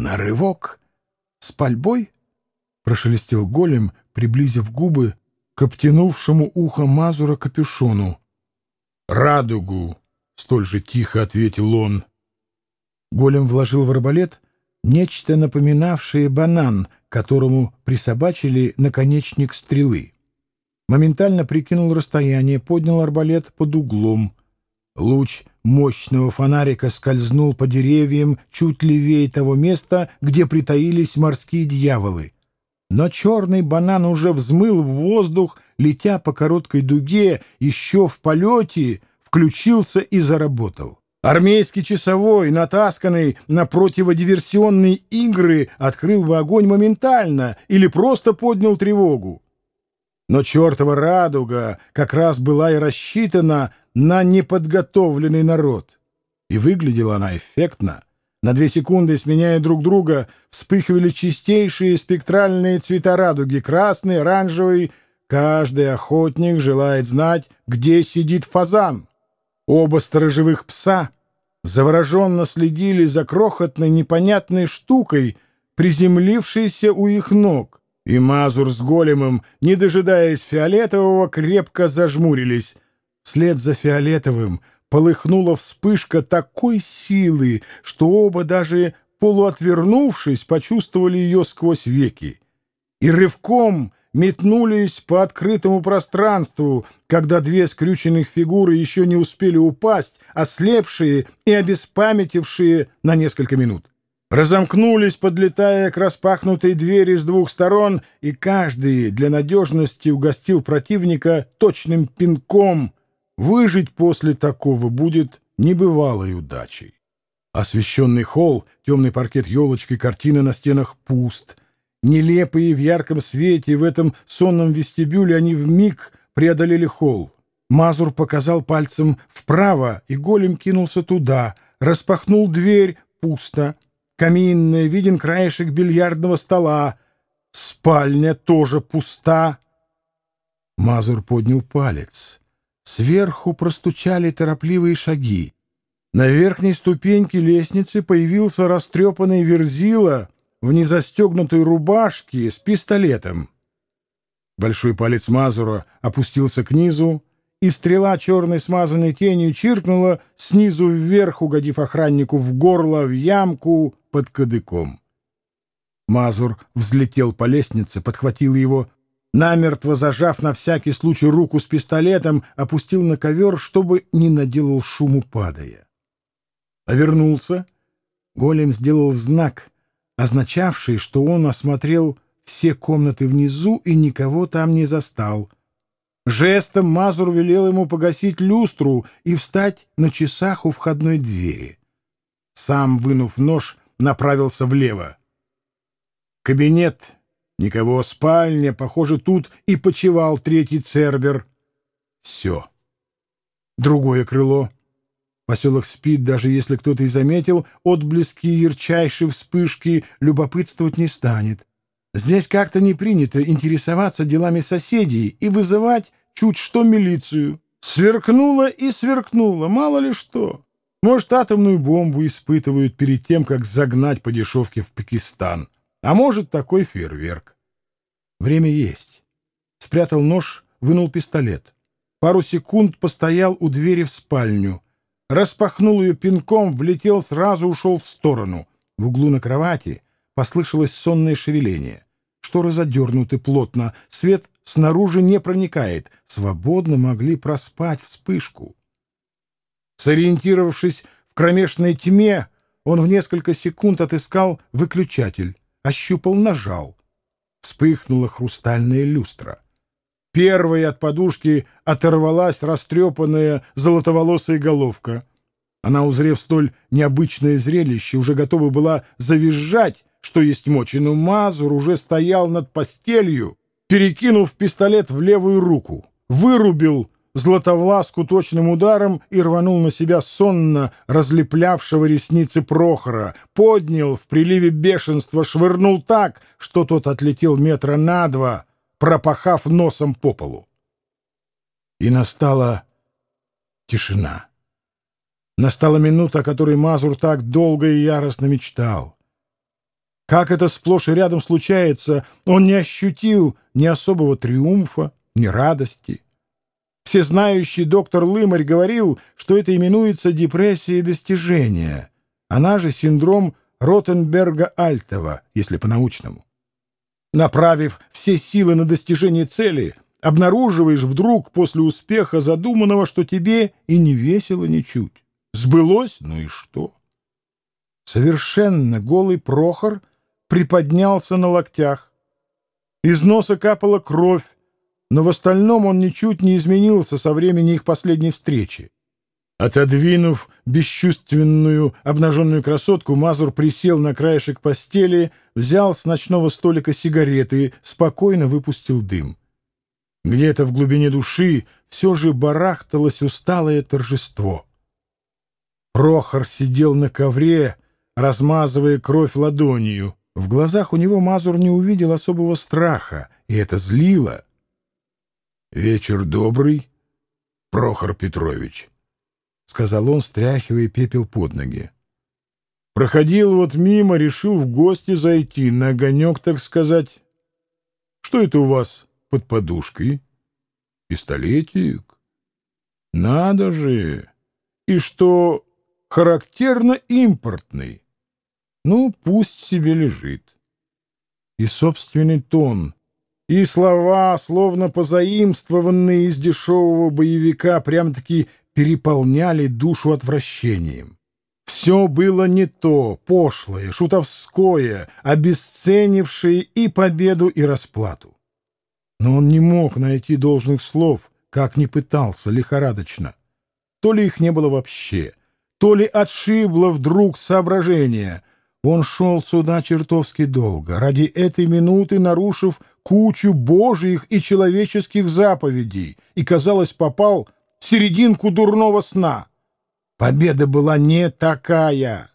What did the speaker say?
На рывок? С пальбой? Прошелестел голем, приблизив губы к обтянувшему ухо Мазура капюшону. «Радугу!» — столь же тихо ответил он. Голем вложил в арбалет нечто напоминавшее банан, которому присобачили наконечник стрелы. Моментально прикинул расстояние, поднял арбалет под углом. Луч мощного фонарика скользнул по деревьям чуть левее того места, где притаились морские дьяволы. Но черный банан уже взмыл в воздух, летя по короткой дуге, еще в полете включился и заработал. Армейский часовой, натасканный на противодиверсионные игры, открыл бы огонь моментально или просто поднял тревогу. Но чертова радуга как раз была и рассчитана на неподготовленный народ. И выглядела она эффектно. На две секунды, сменяя друг друга, вспыхивали чистейшие спектральные цвета радуги — красный, оранжевый. Каждый охотник желает знать, где сидит фазан. Оба сторожевых пса завороженно следили за крохотной непонятной штукой, приземлившейся у их ног. И Мазур с големом, не дожидаясь фиолетового, крепко зажмурились. Вслед за фиолетовым полыхнула вспышка такой силы, что оба, даже полуотвернувшись, почувствовали ее сквозь веки. И рывком метнулись по открытому пространству, когда две скрюченных фигуры еще не успели упасть, ослепшие и обеспамятившие на несколько минут. Разомкнулись, подлетая к распахнутой двери с двух сторон, и каждый для надежности угостил противника точным пинком. Выжить после такого будет небывалой удачей. Освещенный холл, темный паркет елочкой, картины на стенах пуст — Нелепые в ярком свете в этом сонном вестибюле они вмиг преодолели холл. Мазур показал пальцем вправо, и голем кинулся туда. Распахнул дверь, пусто. Каминная, виден краешек бильярдного стола. Спальня тоже пуста. Мазур поднял палец. Сверху простучали торопливые шаги. На верхней ступеньке лестницы появился растрепанный верзила — в незастегнутой рубашке с пистолетом. Большой палец Мазура опустился к низу, и стрела черной смазанной тенью чиркнула снизу вверх, угодив охраннику в горло, в ямку под кадыком. Мазур взлетел по лестнице, подхватил его, намертво зажав на всякий случай руку с пистолетом, опустил на ковер, чтобы не наделал шуму падая. А вернулся. Голем сделал знак — означавший, что он осмотрел все комнаты внизу и никого там не застал. Жестом Мазур велел ему погасить люстру и встать на часах у входной двери. Сам, вынув нож, направился влево. Кабинет, никого, спальня, похоже, тут и почевал третий цербер. Все. Другое крыло — Поселок спит, даже если кто-то и заметил отблески ярчайшей вспышки, любопытствовать не станет. Здесь как-то не принято интересоваться делами соседей и вызывать чуть что милицию. Сверкнуло и сверкнуло, мало ли что. Может, атомную бомбу испытывают перед тем, как загнать по дешевке в Пакистан. А может, такой фейерверк. Время есть. Спрятал нож, вынул пистолет. Пару секунд постоял у двери в спальню — распахнул ее пинком, влетел, сразу ушел в сторону. В углу на кровати послышалось сонное шевеление. Шторы задернуты плотно, свет снаружи не проникает. Свободно могли проспать вспышку. Сориентировавшись в кромешной тьме, он в несколько секунд отыскал выключатель, ощупал, нажал. Вспыхнула хрустальная люстра. Первой от подушки оторвалась растрепанная золотоволосая головка. Она, узрев столь необычное зрелище, уже готова была завизжать, что есть мочи, но Мазур уже стоял над постелью, перекинув пистолет в левую руку, вырубил златовласку точным ударом и рванул на себя сонно разлеплявшего ресницы Прохора, поднял в приливе бешенства, швырнул так, что тот отлетел метра на два — пропахав носом по полу. И настала тишина. Настала минута, о которой Мазур так долго и яростно мечтал. Как это сплошь и рядом случается, он не ощутил ни особого триумфа, ни радости. Всезнающий доктор Лымарь говорил, что это именуется депрессией достижения, она же синдром Ротенберга-Альтова, если по-научному. Направив все силы на достижение цели, обнаруживаешь вдруг после успеха задуманного, что тебе и не весело ничуть. Сбылось? Ну и что? Совершенно голый Прохор приподнялся на локтях. Из носа капала кровь, но в остальном он ничуть не изменился со времени их последней встречи. Отодвинув бесчувственную обнаженную красотку, Мазур присел на краешек постели, взял с ночного столика сигареты и спокойно выпустил дым. Где-то в глубине души все же барахталось усталое торжество. Прохор сидел на ковре, размазывая кровь ладонью. В глазах у него Мазур не увидел особого страха, и это злило. «Вечер добрый, Прохор Петрович», — сказал он, стряхивая пепел под ноги. «Проходил вот мимо, решил в гости зайти, на огонек, так сказать. Что это у вас под подушкой? Пистолетик? Надо же! И что характерно импортный. Ну, пусть себе лежит. И собственный тон, и слова, словно позаимствованные из дешевого боевика, прям-таки переполняли душу отвращением. Все было не то, пошлое, шутовское, обесценившее и победу, и расплату. Но он не мог найти должных слов, как ни пытался лихорадочно. То ли их не было вообще, то ли отшибло вдруг соображение. Он шел сюда чертовски долго, ради этой минуты нарушив кучу божьих и человеческих заповедей, и, казалось, попал в серединку дурного сна. Победа была не такая.